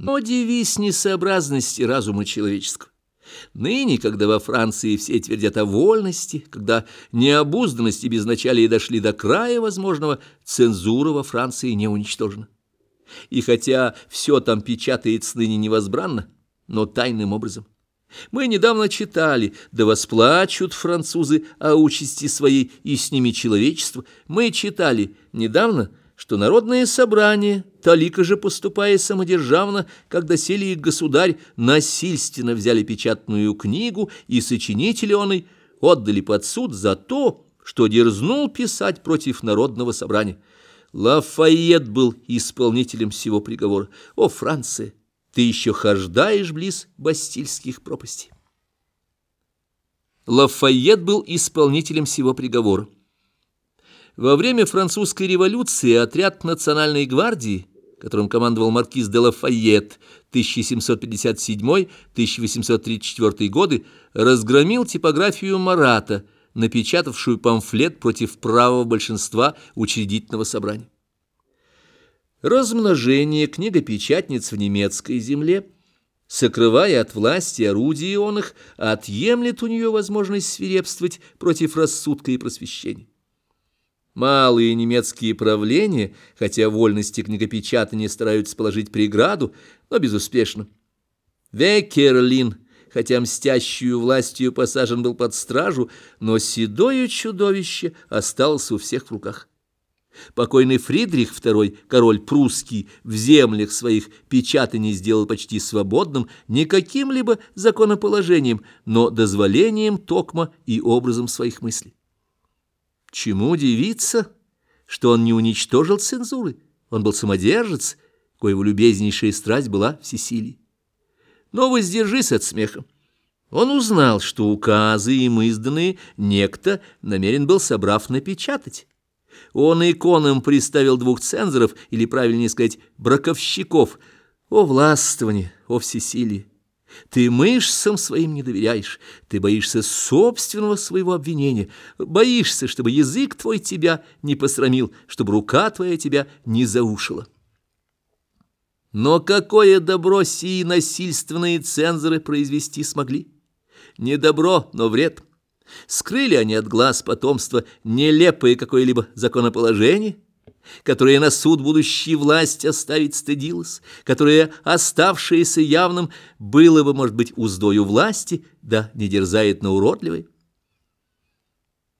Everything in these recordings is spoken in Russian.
Но девиз несообразности разума человеческого. Ныне, когда во Франции все твердят о вольности, когда необузданность и безначалие дошли до края возможного, цензура во Франции не уничтожена. И хотя все там печатается ныне невозбранно, но тайным образом. Мы недавно читали, да восплачут французы о участи своей и с ними человечество. Мы читали недавно, что народное собрание, талика же поступая самодержавно, когда сели их государь, насильственно взяли печатную книгу и сочинители оной отдали под суд за то, что дерзнул писать против народного собрания. Лафайет был исполнителем всего приговора. О, Франция, ты еще хождаешь близ Бастильских пропастей. Лафайет был исполнителем всего приговора. Во время французской революции отряд национальной гвардии, которым командовал маркиз де Лафайет 1757-1834 годы, разгромил типографию Марата, напечатавшую памфлет против правого большинства учредительного собрания. Размножение книгопечатниц в немецкой земле, сокрывая от власти орудия он их, отъемлет у нее возможность свирепствовать против рассудка и просвещения. Малые немецкие правления, хотя вольности книгопечатания стараются положить преграду, но безуспешно. Векерлин, хотя мстящую властью посажен был под стражу, но седое чудовище осталось у всех в руках. Покойный Фридрих II, король прусский, в землях своих печатание сделал почти свободным не каким-либо законоположением, но дозволением токма и образом своих мыслей. Чему удивиться, что он не уничтожил цензуры? Он был самодержец, коего любезнейшая страсть была всесилие. Но воздержись от смеха. Он узнал, что указы им изданные некто намерен был, собрав, напечатать. Он иконам приставил двух цензоров, или, правильнее сказать, браковщиков. О властвование, о всесилие! Ты мышцам своим не доверяешь, ты боишься собственного своего обвинения, боишься, чтобы язык твой тебя не посрамил, чтобы рука твоя тебя не заушила. Но какое добро сии насильственные цензоры произвести смогли? Не добро, но вред. Скрыли они от глаз потомства нелепое какое-либо законоположение – которое на суд будущей власть оставить стыдилась, которое, оставшееся явным, было бы, может быть, уздою власти, да не дерзает на уродливой.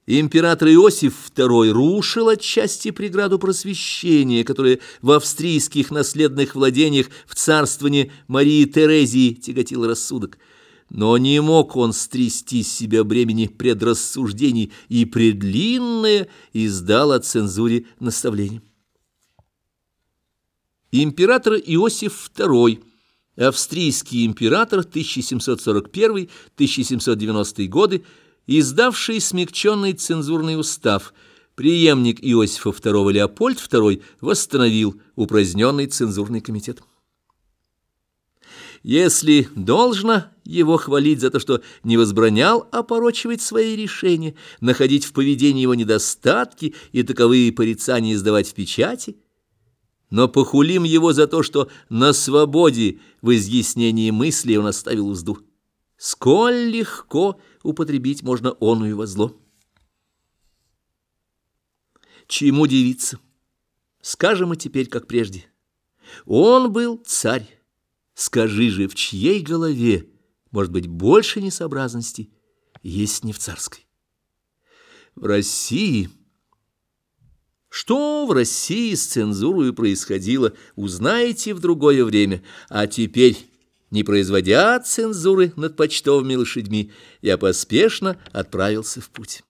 Император Иосиф II рушил отчасти преграду просвещения, которая в австрийских наследных владениях в царствовании Марии Терезии тяготила рассудок – но не мог он стрясти с себя бремени предрассуждений и предлинное издал о цензуре наставление. Император Иосиф II, австрийский император 1741-1790 годы, издавший смягченный цензурный устав, преемник Иосифа II Леопольд II восстановил упраздненный цензурный комитет. Если должно его хвалить за то, что не возбранял опорочивать свои решения, находить в поведении его недостатки и таковые порицания издавать в печати, но похулим его за то, что на свободе в изъяснении мысли он оставил узду. Сколь легко употребить можно оную во зло. Чему дивиться? Скажем и теперь, как прежде. Он был царь. Скажи же, в чьей голове, может быть, больше несообразностей, есть не в царской? В России... Что в России с цензурой происходило, узнаете в другое время, а теперь, не производя цензуры над почтовыми лошадьми, я поспешно отправился в путь.